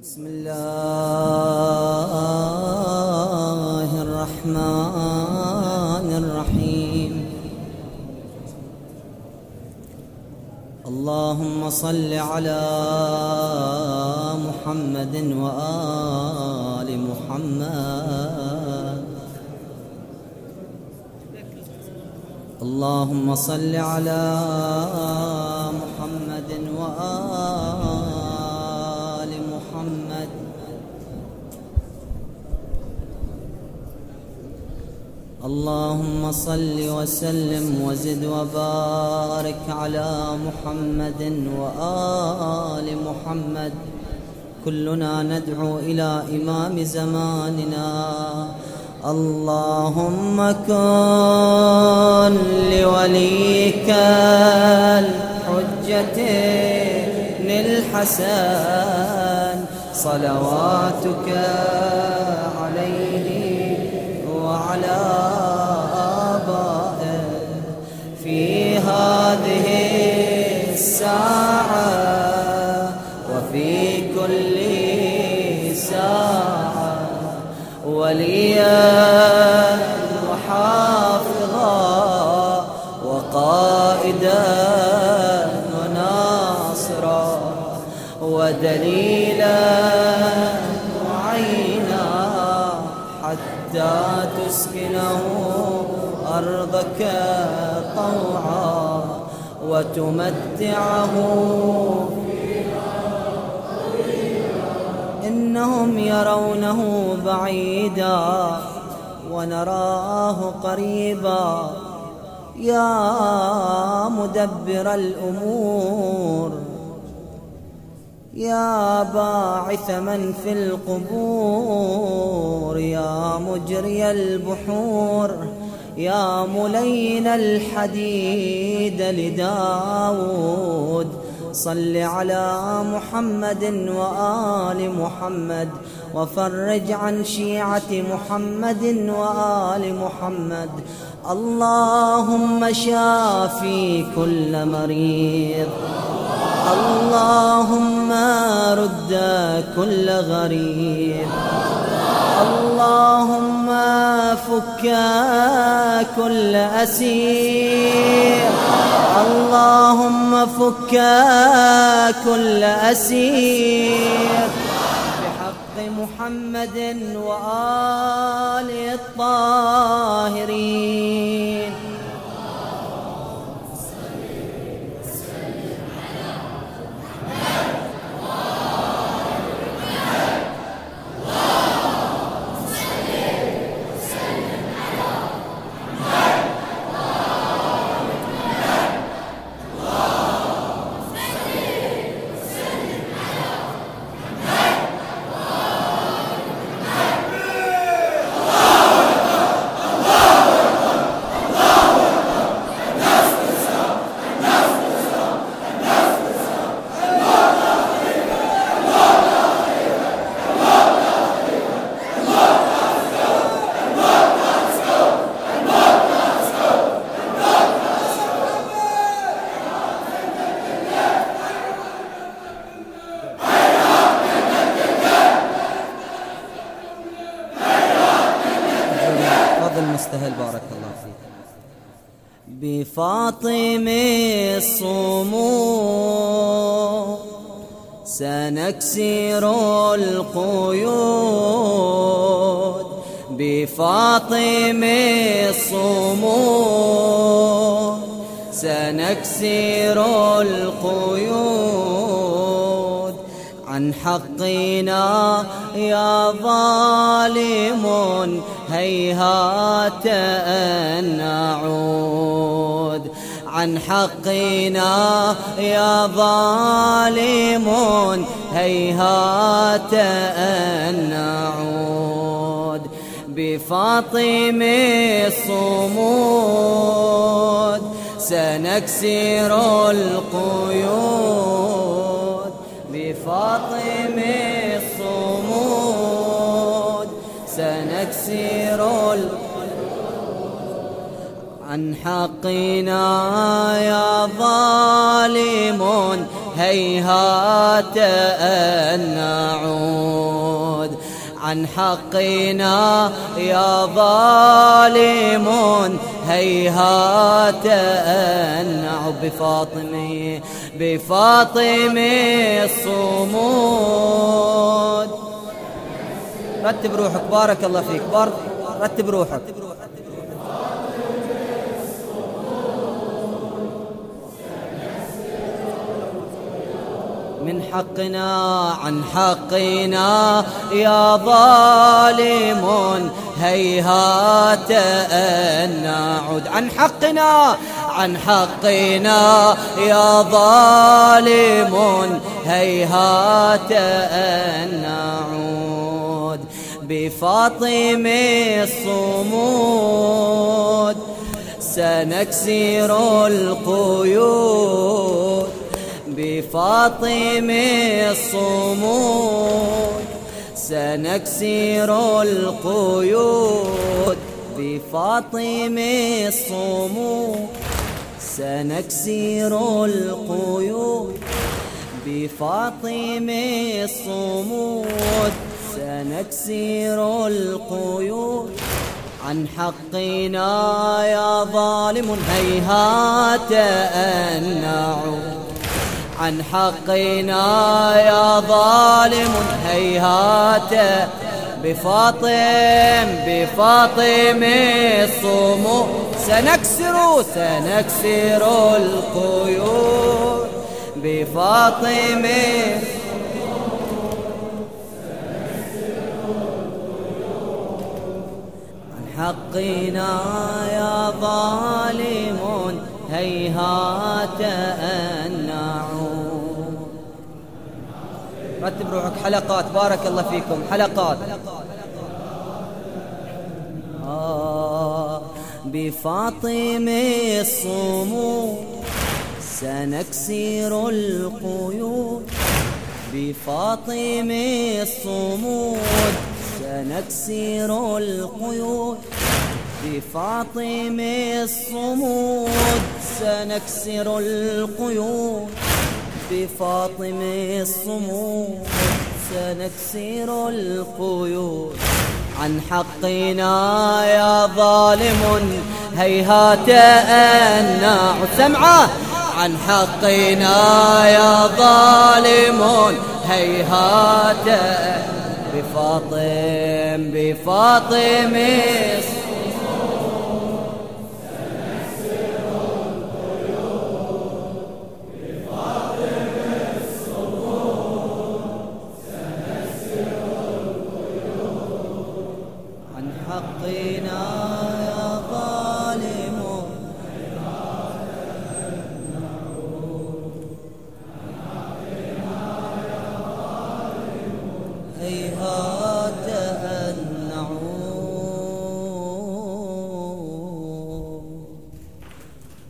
بسم الله الرحمن الرحيم. اللهم صل على محمد وآل محمد. اللهم صل على محمد وآل اللهم صل وسلم وزد وبارك على محمد وآل محمد. كلنا ندعو إلى إمام زماننا. اللهم كن لوليك الحجة الحسن صلواتك وليا وحافظا وقائدا وناصرا ودليلا وعينا حتى تسكنه أرضك طوعا وتمتعه إنهم يرونه بعيدا ونراه قريبا. يا مدبر الأمور يا باعث من في القبور يا مجري البحور يا ملين الحديد لداود. صل على محمد وآل محمد وفرج عن شيعة محمد وآل محمد. اللهم شافي كل مريض. اللهم رد كل غريب. اللهم فك كل أسير. اللهم فك كل أسير. بحق محمد وآل الطاهرين. مستهل بارك الله فيك. بفاطم الصمود سنكسر القيود. بفاطم الصمود سنكسر القيود. عن حقنا يا ظالم هيهات أن نعود. عن حقنا يا ظالم هيهات أن نعود. بفاطم الصمود سنكسر القيود. بفاطم الصمود. سنكسر عن حقنا يا ظالم. هيهات أن نعود. عن حقنا يا ظالمون هيهات أن نعود. بفاطمة بفاطمة الصمود. رتب روحك بارك الله فيك بارك رتب روحك. من حقنا عن حقنا. يا ظالمون هيهات أن نعود. عن حقنا عن حقنا. يا ظالمون هيهات أن نعود. بفاطم الصمود سنكسر القيود. بفاطم الصمود. سنكسر القيود بفاطم الصمود. سنكسر القيود بفاطم الصمود. سنكسر القيود عن حقنا يا ظالم هيهات أن نعود. عن حقنا يا ظالم هيهات. بفاطم بفاطم الصمو سنكسر سنكسر القيود. بفاطم حقنا يا ظالمون هيهات. أن رتب روحك. حلقات. بارك الله فيكم. حلقات. آه بفاطم الصمود سنكسر القيود. بفاطم الصمود سنكسر القيود. بفاطم الصمود سنكسر القيود. بفاطم الصمود سنكسر القيود. عن حقنا يا ظالم هيهات أن نعود. سمعة. عن حقنا يا ظالمون هيهات بفاطم بفاطم